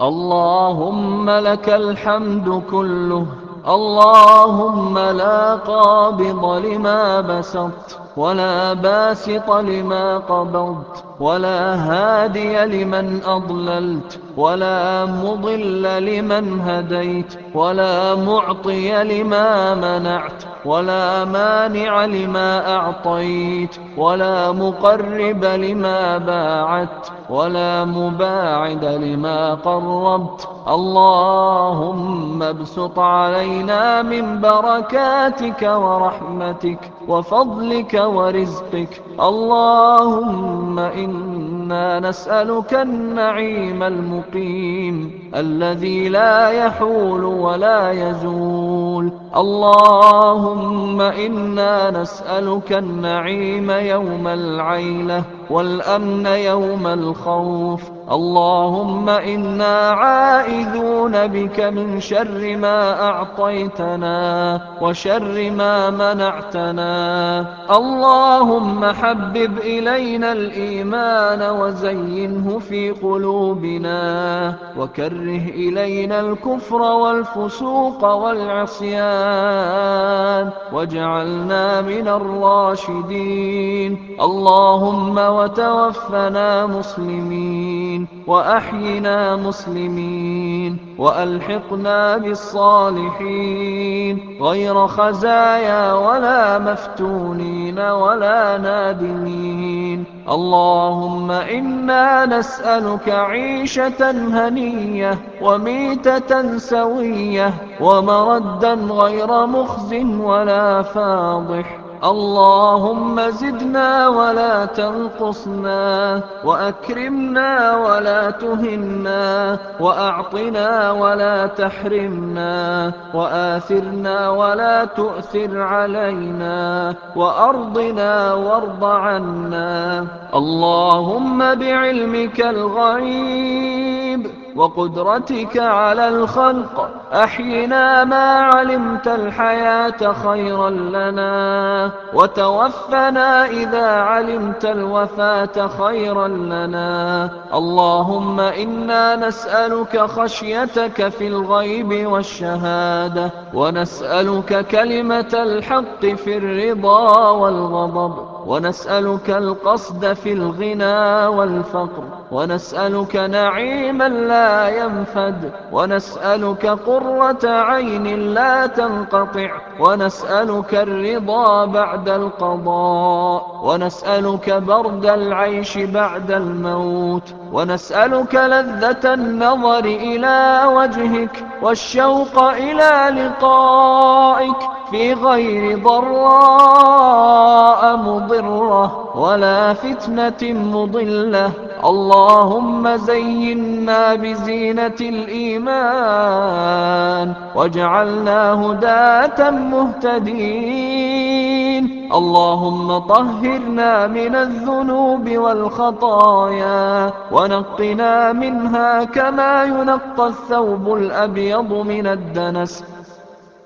اللهم لك الحمد كله. اللهم لا قابض لما بسطت ولا باسط لما قبضت ولا هادي لمن أضللت ولا مضل لمن هديت ولا معطي لما منعت. ولا مانع لما أعطيت ولا مقرب لما باعت ولا مباعد لما قربت. اللهم ابسط علينا من بركاتك ورحمتك وفضلك ورزقك. اللهم إنا نسألك النعيم المقيم الذي لا يحول ولا يزول. اللهم إنا نسألك النعيم يوم العيلة والأمن يوم الخوف اللهم إنا عائذون بك من شر ما أعطيتنا وشر ما منعتنا. اللهم حبب إلينا الإيمان وزينه في قلوبنا وكره إلينا الكفر والفسوق والعصيان. واجعلنا من الراشدين. اللهم وتوفنا مسلمين وأحينا مسلمين وألحقنا بالصالحين. غير خزايا ولا مفتونين ولا نادمين. اللهم إنا نسألك عيشة هنية وميتة سوية ومردا غير مخز ولا فاضح. اللهم زدنا ولا تنقصنا وأكرمنا ولا تهنا وأعطنا ولا تحرمنا وآثرنا ولا تؤثر علينا وأرضنا وارض عنا. اللهم بعلمك الغيب. وقدرتك على الخلق. أحينا ما علمت الحياة خيرا لنا. وتوفنا إذا علمت الوفاة خيرا لنا. اللهم إنا نسألك خشيتك في الغيب والشهادة. ونسألك كلمة الحق في الرضا والغضب. ونسألك القصد في الغنى والفقر. ونسألك نعيما لا ينفد ونسألك قرة عين لا تنقطع ونسألك الرضا بعد القضاء ونسألك برد العيش بعد الموت ونسألك لذة النظر إلى وجهك والشوق إلى لقائك في غير مضرة ولا فتنة مضلة. اللهم زينا بزينة الإيمان واجعلنا هداة مهتدين. اللهم طهرنا من الذنوب والخطايا ونقنا منها كما ينقى الثوب الأبيض من الدنس.